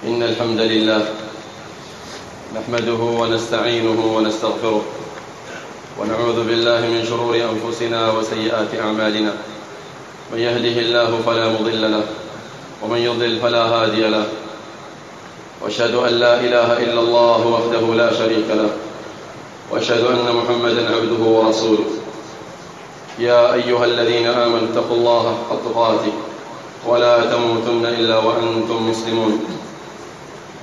إن الحمد لله نحمده ونستعينه ونستغفره ونعوذ بالله من شرور أنفسنا وسيئات أعمالنا. من يهده الله فلا مضل له ومن يضلل فلا هادي له. وأشهد أن لا إله إلا الله وحده لا شريك له. وأشهد أن محمدا عبده ورسوله. يا أيها الذين آمنوا اتقوا الله حق تقاته ولا تموتن إلا وأنتم مسلمون.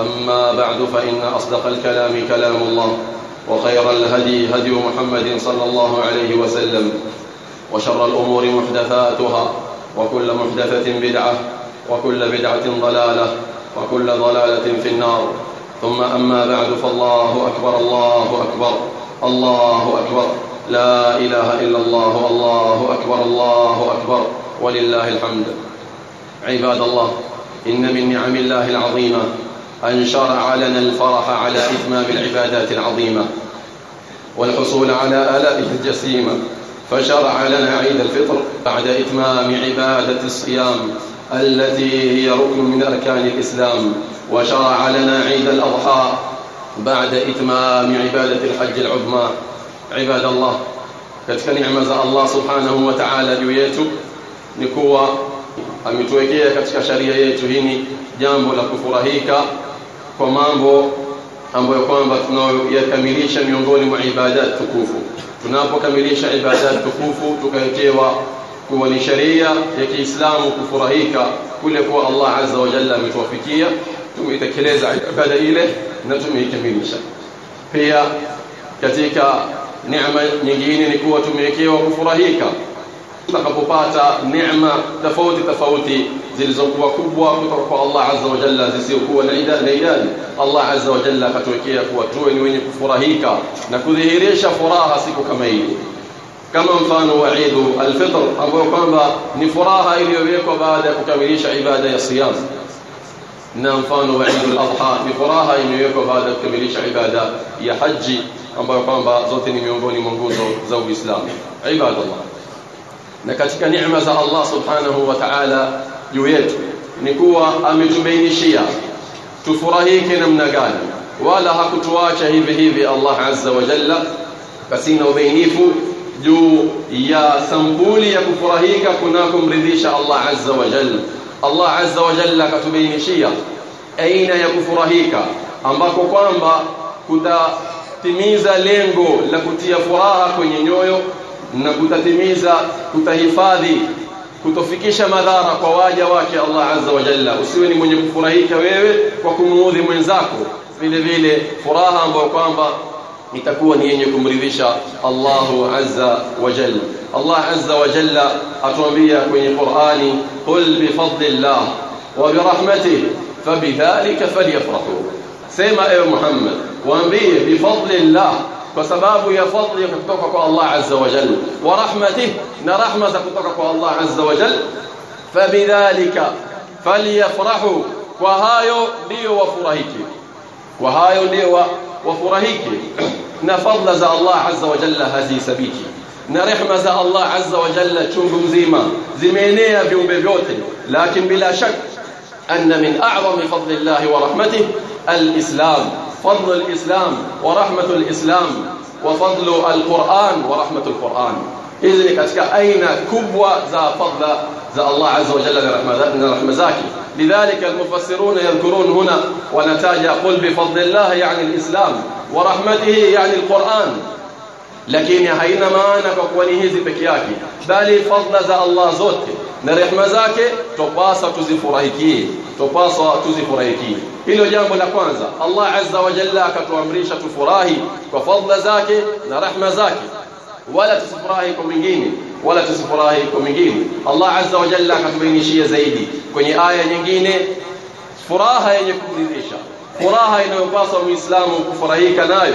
أما بعد فإن أصدق الكلام كلام الله وخير الهدي هدي محمد صلى الله عليه وسلم وشر الأمور محدثاتها وكل محدثة بدعة وكل بدعة ضلالة وكل ضلالة في النار ثم أما بعد فالله أكبر الله أكبر الله أكبر لا إله إلا الله الله أكبر الله أكبر ولله الحمد عباد الله إن من نعم الله العظيمة أن شرع لنا الفرح على إتمام العبادات العظيمة والحصول على آلائه الجسيمة فشرع لنا عيد الفطر بعد إتمام عبادة الصيام التي هي ركن من أركان الإسلام وشرع لنا عيد الأضحى بعد إتمام عبادة الحج العظمى. عباد الله katika neema za Allah subhanahu wa ta'ala juu yetu ni kuwa ametuwekea katika sharia kwa mambo ambayo kwamba tunayoyakamilisha miongoni mwa ibadat tukufu tunapokamilisha ibadat tukufu tukawekewa kuwa ni sharia ya Kiislamu kufurahika kule kwa Allah azza wa jalla ametuwafikia tumeitekeleza ibada ile na tumeikamilisha pia katika neema nyingine ni kuwa tumewekewa kufurahika tutakapopata neema tofauti tofauti zilizokuwa kubwa kutoka kwa Allah azza wa jalla zisizokuwa na idadi Allah azza wa jalla akatuwekea kuwa tuwe ni wenye kufurahika na kudhihirisha furaha siku kama hii kama mfano wa Eid al-Fitr ambayo kwamba ni furaha iliyowekwa baada ya kukamilisha ibada ya siyam na mfano wa Eid al-Adha ni furaha imewekwa baada ya kukamilisha ibada ya haji ambayo kwamba zote ni miongoni mwa nguzo za Uislamu ibadallah na katika neema za Allah subhanahu wa ta'ala juu yetu ni kuwa ametubainishia tufurahike namna gani? Wala hakutuacha hivi hivi Allah azza wa jalla kasina ubainifu juu ya sampuli ya kufurahika kunakomridhisha Allah azza wa jalla. Allah azza wa jalla katubainishia aina ya kufurahika ambako kwamba kutatimiza lengo la kutia furaha kwenye nyoyo na kutatimiza kutahifadhi kutofikisha madhara kwa waja wake Allah azza wa jalla usiwe ni mwenye kufurahika wewe kwa kumuudhi mwenzako vile vile furaha ambayo kwamba itakuwa ni yenye kumridhisha Allahu azza wa jalla Allah azza wa jalla atuambia kwenye Qur'ani qul bi fadlillah wa bi rahmatihi fabidhalika falyafrahu sema ewe Muhammad waambie bi fadlillah فسبابه يفضل يكتوكك الله عز وجل ورحمته نرحمة يكتوكك الله عز وجل. فبذلك فليفرحوا. وهايو ليو وفرهيك وهايو ليو وفرهيك نفضل زى الله عز وجل هذه سبيك نرحمة الله عز وجل تشوفهم زيما. زمينيا بيوم بيوتي. لكن بلا شك anna min a'zami fadlillahi wa rahmatihi al-islam فضل الإسلام ورحمة الإسلام وفضل القرآن ورحمة القرآن. إذن aina kubwa za fadla za Allah azza wa jalla na rahma zake لذلك المفسرون يذكرون هنا ونتاج قل بفضل الله يعني الإسلام ورحمته يعني القرآن. Lakini haina maana kwa kuwa ni hizi peke yake bali fadla za Allah zote na rehema zake tupasa tuzifurahikie tupasa tuzifurahikie. Hilo jambo la kwanza Allah azza wa jalla akatuamrisha tufurahi kwa fadla zake na rehema zake. Wala tusifurahi kwa mwingine wala tusifurahi kwa mwingine. Allah azza wa jalla akatubainishia zaidi. Kwenye aya nyingine furaha yenye kuridhisha. Furaha inayopaswa muislamu kufurahika nayo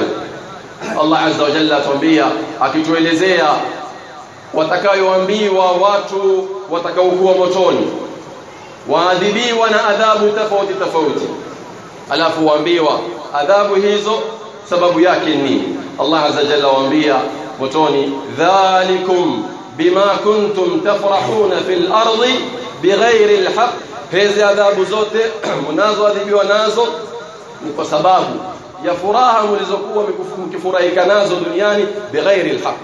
Allah azza wa jalla atuambia akituelezea watakayoambiwa watu watakaokuwa motoni waadhibiwa na adhabu tofauti tofauti alafu waambiwa adhabu hizo sababu yake ni Allah azza jalla waambia motoni dhalikum bima kuntum tafrahuna fil ardi bighairi alhaq hizi adhabu zote mnazoadhibiwa nazo ni kwa sababu ya furaha mlizokuwa mkifurahika nazo duniani bighairi alhaq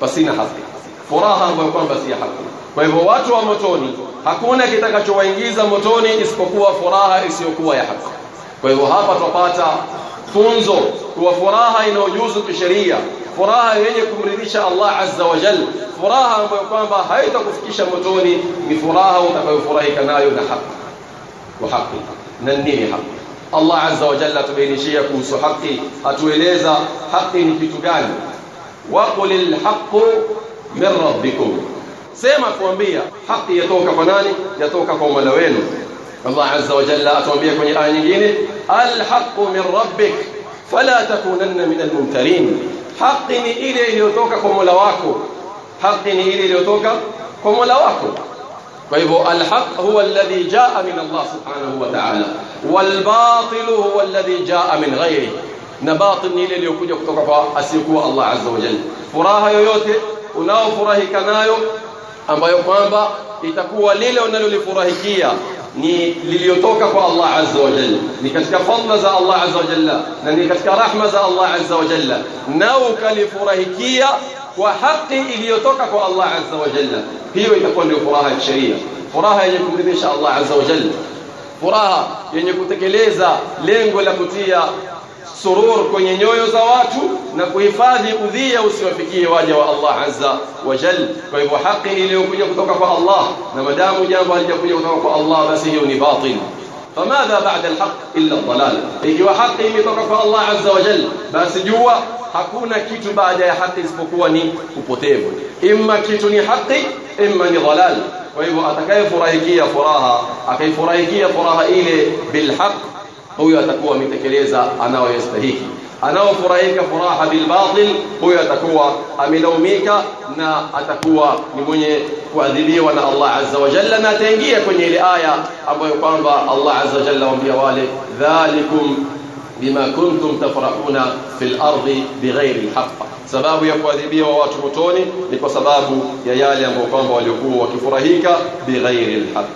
pasina haki furaha ambayo kwamba si haki kwa hivyo watu wa motoni hakuna kitakachowaingiza motoni isipokuwa furaha isiyokuwa ya haki kwa hivyo hapa tupata funzo kuwa furaha inayojuzu kisheria furaha yenye kumridhisha Allah azza wa jalla furaha ambayo kwamba haitakufikisha motoni ni furaha utakayofurahika nayo na haki wa haki na nini haki Allah azza wa jalla tubainishia kuhusu haki atueleza haki ni kitu gani waqulil haqqu min rabbikum sema kuambia haki yatoka kwa nani yatoka kwa Mola wenu Allah azza wa jalla atuambia kwenye aya nyingine alhaqqu min rabbik fala takunanna min almumtarin haki ni ile iliyotoka kwa Mola wako haki ni ile iliyotoka kwa Mola wako kwa hivyo alhaq huwa alladhi jaa min Allah subhanahu wa ta'ala walbatil huwa alladhi jaa min ghairihi na batil ni ile iliyokuja kutoka kwa asiyekuwa Allah azza wa jalla furaha yoyote unaofurahika nayo ambayo kwamba itakuwa lile unalolifurahikia ni liliyotoka kwa Allah azza wa jalla ni katika fadla za Allah azza wa jalla na ni katika rahma za Allah azza wa jalla na ukalifurahikia kwa haki iliyotoka kwa Allah azza wa jalla hiyo itakuwa ndio furaha ya sheria furaha yenye kumridhisha Allah azza wa jalla furaha yenye kutekeleza lengo la kutia surur kwenye nyoyo za watu na kuhifadhi udhia usiwafikie waja wa Allah azza wa jal kwa hivyo haki iliyokuja kutoka kwa Allah na madamu jambo halijakuja kutoka kwa Allah basi hiyo ni batil فماذا بعد الحق إلا الضلال؟ إجوا حق متركوا الله عز وجل. بس جوا حكون كيتو بعد حقي سبقواني وبوتيبو إما كيتوني حقي إما ضلال. وإذا أتكي فرايكي فراها. أكي فرايكي فراها إلي بالحق. هو يتكوى متكليزة أنا ويستهيكي. Anayoyastahiki anaofurahika furaha bilbatil huyo atakuwa amelaumika na atakuwa ni mwenye kuadhibiwa na Allah azza wa jalla na ataingia kwenye ile aya ambayo kwamba Allah azza wa jalla waambia wale dhalikum bima kuntum tafrahuna fil ardi bighairi alhaq sababu ya kuadhibiwa watu motoni ni kwa sababu ya yale ambayo kwamba waliokuwa wakifurahika bighairi alhaq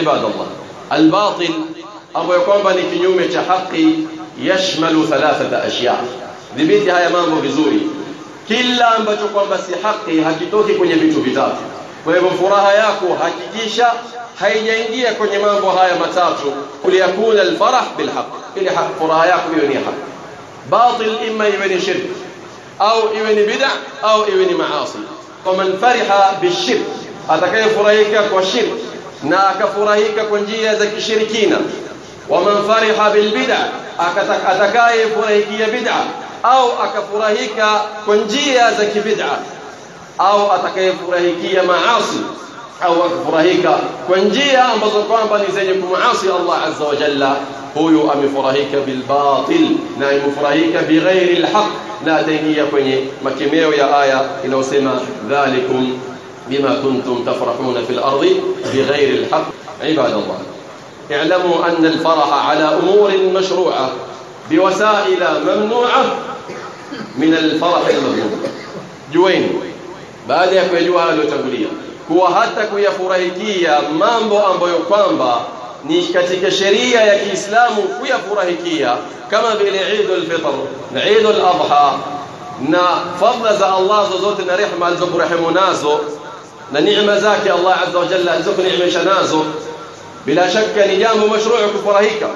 ibadallah albatil ambayo kwamba ni kinyume cha haki yashmalu thalathata ashya dhibiti haya mambo vizuri kila ambacho kwamba si haki hakitoki kwenye vitu vitatu kwa hivyo furaha yako hakikisha haijaingia kwenye mambo haya matatu kuliyakuna alfarah bilhaq ili furaha yako iwe ni haki batil imma iwe ni shirk au iwe ni bid'a au iwe ni maasi faman fariha bishirk atakayefurahika kwa shirk na akafurahika kwa njia za kishirikina ومن فرح بالبدع أتكاي فرهيكي بدع أو أكفرهيك كنجية زكي بدع أو أتكاي فرهيكي معاصي أو أكفرهيك كنجية أمبزر قوان بني زينب معاصي. الله عز وجل هو يؤم فرهيك بالباطل نائم فرهيك بغير الحق. لا دينية كني ما كميو يا آية إنه سمى ذلكم بما كنتم تفرحون في الأرض بغير الحق. عباد الله. اعلموا أن الفرح على أمور مشروعة بوسائل ممنوعة من الفرح المذموم جوين baada ya kujua hayo yaliyotangulia kuwa hata kuyafurahikia mambo ambayo kwamba ni katika sheria ya Kiislamu kuyafurahikia kama vile Eidul Fitr na Eidul Adha na fadla za Allah zozote na rehema alizokurehemu nazo na neema zake Allah azza wa jalla alizokuneemesha nazo bila shaka ni jambo mashruu kufurahika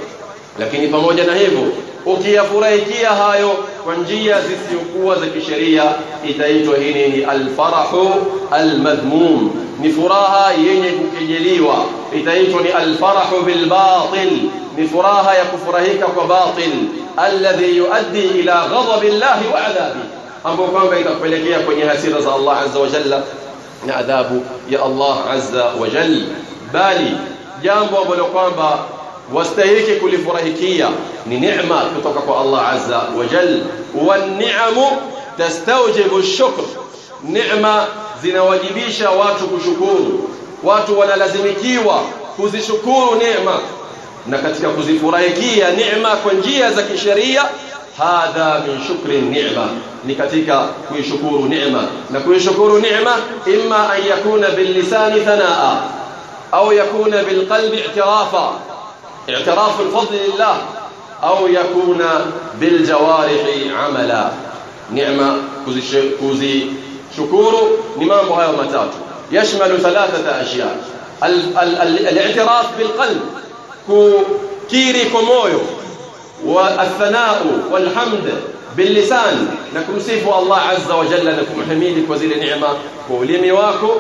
lakini pamoja na hivyo ukiyafurahikia hayo kwa njia zisizokuwa za kisheria itaitwa hii ni alfarahu almadhmum ni furaha yenye kukejeliwa itaitwa ni alfarahu bilbatil ni furaha ya kufurahika kwa batil alladhi yuaddi ila ghadabi llahi wa adhabi ambapo kwamba itakupelekea kwenye hasira za Allah azza wa jalla na adhabu ya Allah azza wa jalla bali jambo ambalo kwamba wastahiki kulifurahikia ni neema kutoka kwa Allah azza wa jalla wa ni'amu tastawjibu shukr neema zinawajibisha watu kushukuru watu wanalazimikiwa kuzishukuru neema na katika kuzifurahikia neema kwa njia za kisheria hadha min shukri ni'ma ni katika kuishukuru neema na kuishukuru neema إما أن يكون باللسان ثناء أو يكون بالقلب اعترافا اعتراف الفضل لله أو يكون بالجوارح عملا. نعمة kuzishukuru ni mambo matatu يشمل ثلاثة أشياء. الاعتراف بالقلب kukiri kwa moyo والثناء والحمد باللسان. نكم سيفو الله عز وجل نكم حميدك وزير نعمة كولي ميواكو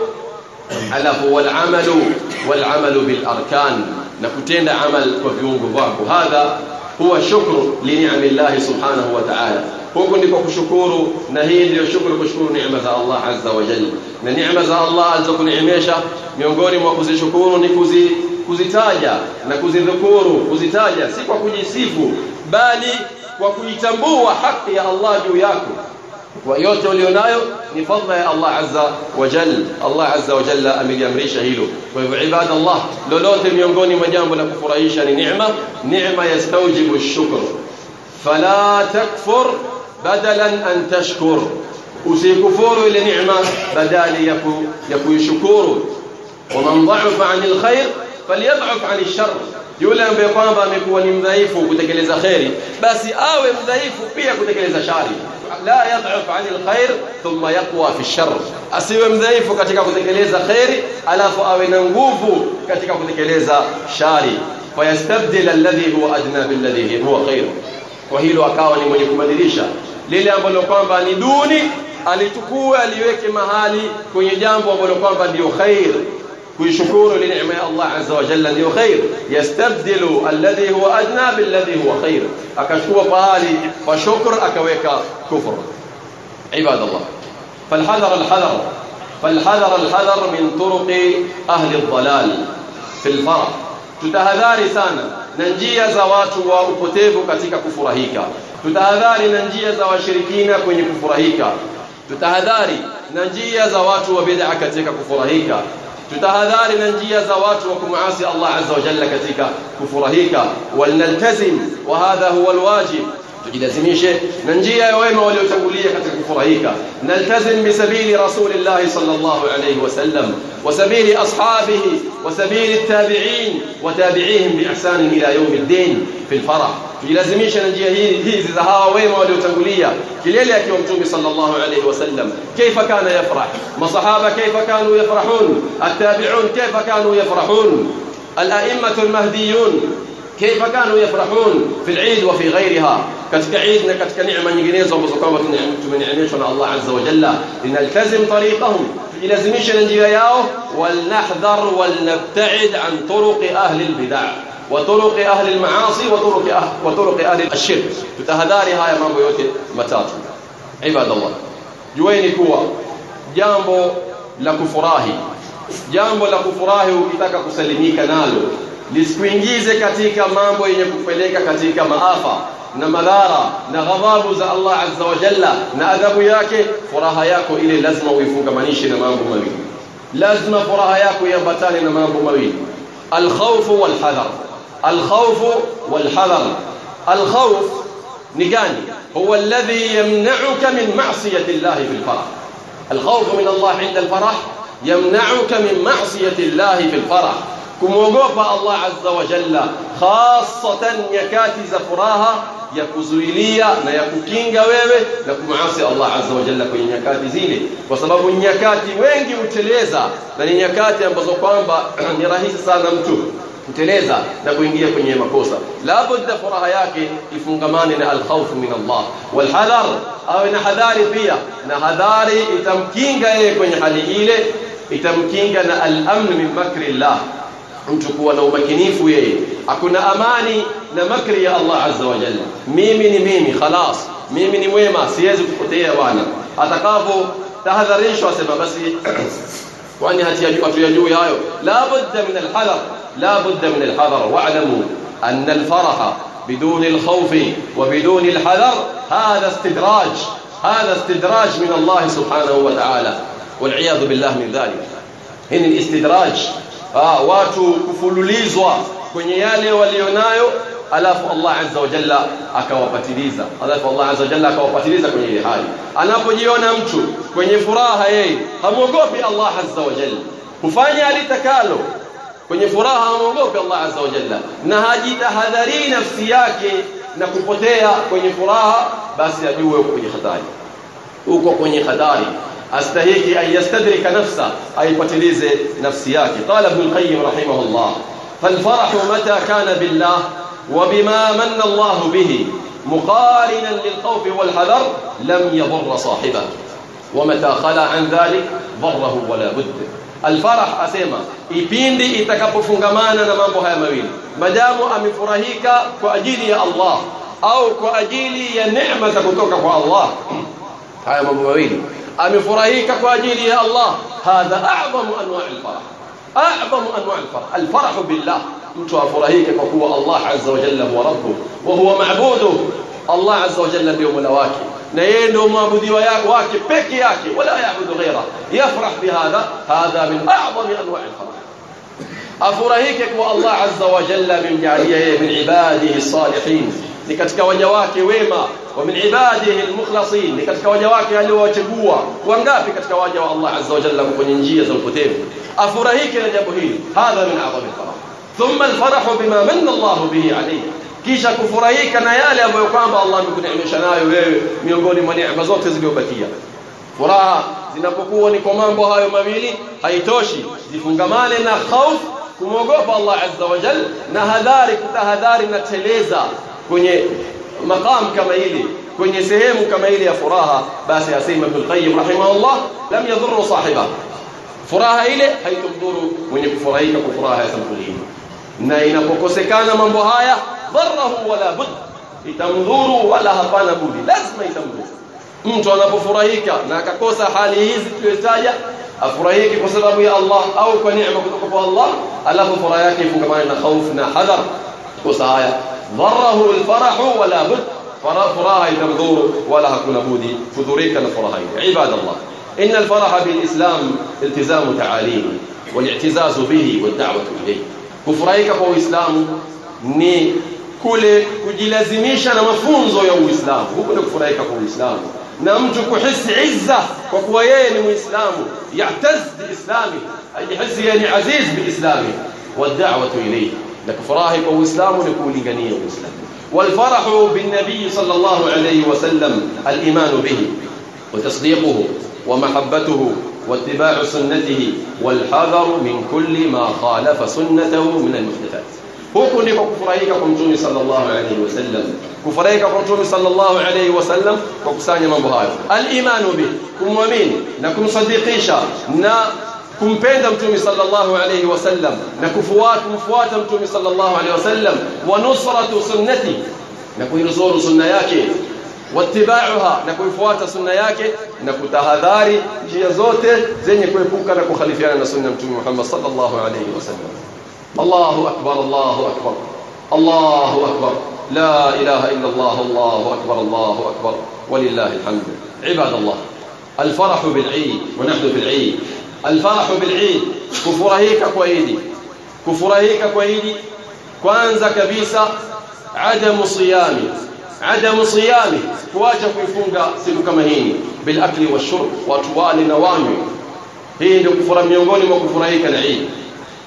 alafu walamalu walamalu bilarkan na kutenda amal kwa viungo vyako hadha huwa shukru lini'ami Allah subhanahu wa ta'ala huko ndiko kushukuru na hii ndio shukuru kushukuru neema za Allah azza wa jalla na neema za Allah alizokuneemesha miongoni mwa kuzishukuru ni kuzi kuzitaja na kuzidhukuru kuzitaja si kwa kujisifu bali kwa kuitambua haki ya Allah juu yako ويوتو ليونايو نفضل الله عز وجل. الله عز وجل أمي أمري شهيله وعباد الله لولوت يونغوني مجانب لك فرائشة نعمة نعمة يستوجب الشكر. فلا تكفر بدلا أن تشكر. وسي كفور إلى نعمة بدال يكو, يكو يشكور ومن ضعف عن الخير فليضعف عن الشر. Yule ambaye kwamba amekuwa ni mdhaifu kutekeleza khairi basi awe mdhaifu pia kutekeleza shari la yadhaf an alkhair thumma yaqwa fi shar asiwe mdhaifu katika kutekeleza khairi alafu awe na nguvu katika kutekeleza shari fayastabdil alladhi huwa adna billadhi huwa khair kwa hilo akawa ni mwenye kubadilisha lile ambalo kwamba ni duni alichukua aliweke mahali kwenye jambo ambalo kwamba ndio khair ويشكور لنعمة الله عز وجل الذي هو خير. يستبدل الذي هو أدنى بالذي هو خير. أكشكو بالي فشكر أكويك كفر. عباد الله فالحذر الحذر. فالحذر الحذر من طرق أهل الضلال في الفرع تتهذار سانا ننجي زوات وأكتيب كتك كفرهيك تتهذار ننجي زوا شركين كن كفرهيك تتهذار ننجي زوات وبدع كتك كفرهيك تتهذارنا نجي زوات ومعاصي الله عز وجل كتيكا كفرهيكا ولنلتزم وهذا هو الواجب. Tujilazimishe na njia ya wema waliotangulia katika kufurahika naltazim bisabili rasulillah sallallahu alayhi wasallam wa sabili ashabihi wa sabili at-tabi'in wa tabi'ihim bi ihsan ila yawm ad-din fi al-farah tujilazimishe na njia hizi za hawa wema waliotangulia kilele akiwa mtume sallallahu alayhi wasallam kaifa kana yafrah masahaba kaifa kanu yafrahun at-tabi'un kaifa kanu yafrahun al-a'immatu al-mahdiyun كيف كانوا يفرحون في العيد وفي غيرها؟ كتك عيدنا كتك نعمة نجنيزة وبزقامة نعمة من نعمة الله عز وجل لنلتزم طريقهم. إلى زميش لنجياياه ولنحذر ولنبتعد عن طرق أهل البدع وطرق أهل المعاصي وطرق أهل, وطرق أهل الشرك. تتهدارها يا مام بيوتي متات عباد الله جوين كوا؟ جامبو لكفراهي. جامبو لكفراهي وكتاك كسلميك نالو. Lisikuingize katika mambo yenye kupeleka katika maafa na madhara na ghadhabu za Allah azza wa jalla na adhabu yake furaha yako ile lazima uifungamanishe na mambo mawili lazima furaha yako iambatane na mambo mawili alkhawf walhadar alkhawf walhadar alkhawf ni gani huwa alladhi yamna'uka min ma'siyati Allah fi alfarah alkhawf min Allah 'inda alfarah yamna'uka min ma'siyati Allah fi alfarah kumwogopa Allah azza wa jalla khasatan nyakati za furaha ya kuzuilia na ya kukinga wewe na kumasi Allah azza wa jalla kwenye nyakati zile kwa sababu nyakati wengi huteleza na ni nyakati ambazo kwamba ni rahisi sana mtu kuteleza na kuingia kwenye makosa la budda furaha yake ifungamane na alkhawf min Allah walhadhar awe na hadhari pia na hadhari itamkinga yeye kwenye hali ile itamkinga na al-amn min makri Allah mtu kuwa na umakinifu yeye hakuna amani na makri ya Allah azza wa jalla mimi ni mimi khalas mimi ni mwema siwezi kupotea bwana atakapo tahadharishwa sema basi kwani hatuyajui hayo la budda min alhadar la budda min alhadar wa'lamu أن الفرح بدون الخوف وبدون الحذر هذا استدراج هذا استدراج من الله سبحانه وتعالى والعياذ بالله من ذلك هنا الاستدراج آه watu kufululizwa kwenye yale walionayo alafu Allah azza wa jalla akawapatiliza. Alafu Allah azza wa jalla akawapatiliza kwenye ile hali. Anapojiona mtu kwenye furaha yeye hamuogopi Allah azza wa jalla. Hufanya alitakalo kwenye furaha hamuogopi Allah azza wa jalla. Na hajitahadhari nafsi yake na kupotea kwenye furaha basi ajue uko kwenye hatari. Uko kwenye hatari astahiki an yastadrika nafsa aipatilize nafsi yake qala ibn al-qayyim rahimahullah فالفرح متى كان بالله وبما من الله به مقارنا للخوف والحذر لم يضر صاحبه ومتى خلا عن ذلك ضره ولا بد الفرح asema ipindi itakapofungamana na mambo haya mawili madamu amefurahika kwa ajili ya Allah au kwa ajili ya neema za kutoka kwa Allah haya mambo mawili amefurahika kwa ajili ya Allah hadha a'zamu anwa' al-farah a'zamu anwa' al-farah al-farah billah mtu afurahike kwa kuwa Allah azza wa jalla huwa rabbuh wa huwa ma'buduh Allah azza wa jalla ndio mola wake na yeye ndio mwabudiwa wake peke yake wala yaabudu ghaira yafrah bihadha hadha min a'zami anwa' al-farah afurahike kwa Allah azza wa jalla mimjalia yeye min ibadihi salihin ni katika waja wake wema ومن عباده المخلصين لكتك وجواك اللي هو تقوى وانقافي كتك وجوا الله عز وجل لم وكن ينجي يزل فتيف أفرهيك لجبهين هذا من أعظم الفرح. ثم الفرح بما من الله به عليه. كيشا كفرهيك نيالي أبو يقام الله من كنعم شناي إيه، ومن يقول من نعم زوت يزقوا بكية. فراها زنبقوا ونكمان بها يمويني هيتوشي زفنقمالنا خوف. kumwogopa allah aza wajal na hadhari kutahadhari na teleza kwenye مقام كما يلي كون يسهم كما إلي فراها. باس ياسيم ابن القيم رحمه الله لم يضر صاحبه. فراها إلي هاي تبدور من يكفرهيك كفراها يسمكوهين ناين فوكو سكان من بهايا ضره ولا بد. يتمذور ولا هفان بودي. لازم يتمذور mtu anapofurahika na akakosa hali hizi tuletaja afurahiki kwa sababu ya Allah au kwa neema kutoka kwa Allah alafu furaha yake ifungamane na hofu na hadhar وصايا ضره الفرح ولا بد. فراهي تبذور ولا هكون بودي فذوريك لفراهي عباد الله إن الفرح بالإسلام التزام تعاليم والاعتزاز به والدعوة إليه. كفريك هو إسلام ني كل كجي لازميش أنا مفهوم زويا هو إسلام. هو كل كفريك هو إسلام. نمجو كحس عزة وكويين هو إسلام. يعتز بإسلامه أي حس يعني عزيز بإسلامه. والدعوة إليه. لكفراه وإسلام لكولي غنيه وإسلام والفرح بالنبي صلى الله عليه وسلم الإيمان به وتصديقه ومحبته واتباع سنته والحذر من كل ما خالف سنته من المحدثات. هو كل كفرائك قمتوني صلى الله عليه وسلم. كفرائك قمتوني صلى الله عليه وسلم وكساني من بهاي الإيمان به كم ومين نكم صديقيشا نكم kumpenda mtume sallallahu alayhi wasallam na kufuata kumfuata mtume sallallahu alayhi wasallam wa nusratu sunnati na kuinusuru sunna yake wattiba'uha na kuifuata sunna yake na kutahadhari njia zote zenye kuepuka na kukhalifiana na sunna mtume Muhammad sallallahu alayhi wasallam Allahu akbar Allahu akbar Allahu akbar la ilaha illa Allah Allahu akbar Allahu akbar walillahi alhamd الله الفرح بالعيد ونحن في العيد الفرح بالعيد. كفر كفرهيك كويدي. كفرهيك كويدي. كوانزا كبيسا عدم صيامي. عدم صيامي. كواجه كيفونغا سيلو كمهيني بالأكل والشرب وطوال نوامي هي كفر ميونغوني وكفر هيك العيد.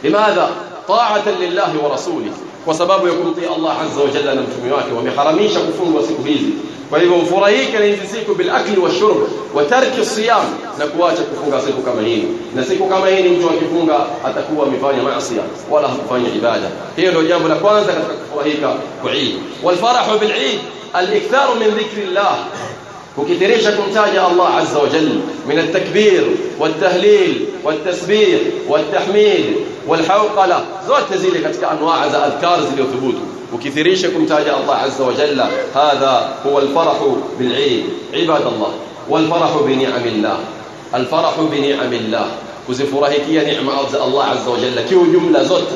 لماذا؟ طاعة لله ورسوله. Kwa sababu ya kumtii Allah azza wa jalla na mtume wake wameharamisha kufungwa siku hizi kwa hivyo mfurahike na hizi siku bil akli wa shurb wa tarki siyam na kuacha kufunga siku kama hii na siku kama hii mtu akifunga atakuwa amefanya maasi wala hakufanya ibada hiyo ndio jambo la kwanza katika kufurahika kwa Eid wal farahu bil Eid al iktharu min dhikrillah kukithirisha وكثيرين شكون الله عز وجل من التكبير والتهليل والتسبيح والتحميد والحوقلة. زود تزيلك أتك أنواع عز أذكار زيلي وثبوته وكثيرين شكون الله عز وجل. هذا هو الفرح بالعيد. عباد الله والفرح بنعم الله. الفرح بنعم الله. وزي فرهيكية نعمة عز الله عز وجل. كيو جملة زود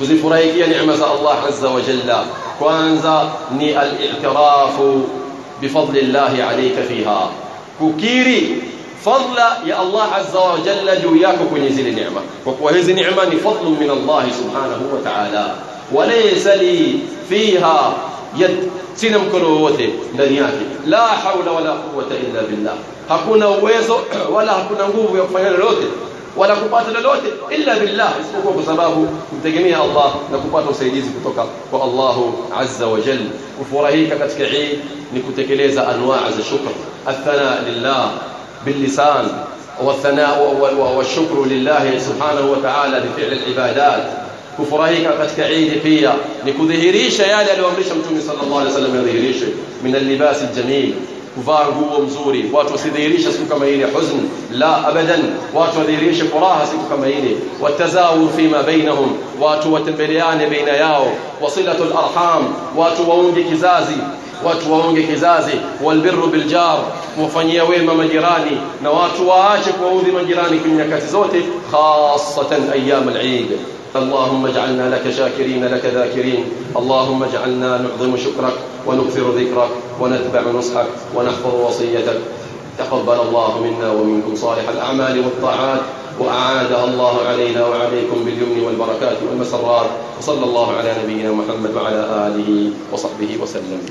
وزي فرهيكية نعمة عز الله عز وجل. كوانزا ني الإعتراف. بفضل الله عليك فيها. كوكيري فضل يا الله عز وجل جوياك كوني زي النعمة وكوهي زي النعمة فضل من الله سبحانه وتعالى وليس لي فيها يد سينم كروته دنياك لا حول ولا قوة إلا بالله هكونا ويزو ولا هكونا نقوم يقفين لوته wala kupata lolote illa billah isipokuwa kwa sababu kumtegemea Allah na kupata usaidizi kutoka kwa Allah azza wa jalla kufurahika katika Eid ni kutekeleza anwaa za shukr athana lillah باللسان والثناء والشكر لله سبحانه وتعالى بفعل العبادات kufurahika katika Eid pia ni kudhihirisha yale aliyoamrisha Mtume sallallahu alaihi wasallam yadhihirishe min al-libas al-jamil kuvaa nguo mzuri watu wasidhihirisha siku kama ile huzn la abadan watu wadhihirishe furaha siku kama ile watazawur fima bainahum watu watembeleane baina yao wasilatul arham watu waunge kizazi watu waunge kizazi walbirru biljar kuwafanyia wema majirani na watu waache kuwaudhi majirani kwenye nyakati zote khasatan ayyam al-eid اللهم اجعلنا لك شاكرين لك ذاكرين. اللهم اجعلنا نعظم شكرك ونكثر ذكرك ونتبع نصحك ونحفظ وصيتك. تقبل الله منا ومنكم صالح الأعمال والطاعات وأعادها الله علينا وعليكم باليمن والبركات والمسرات. وصلى الله على نبينا محمد وعلى آله وصحبه وسلم.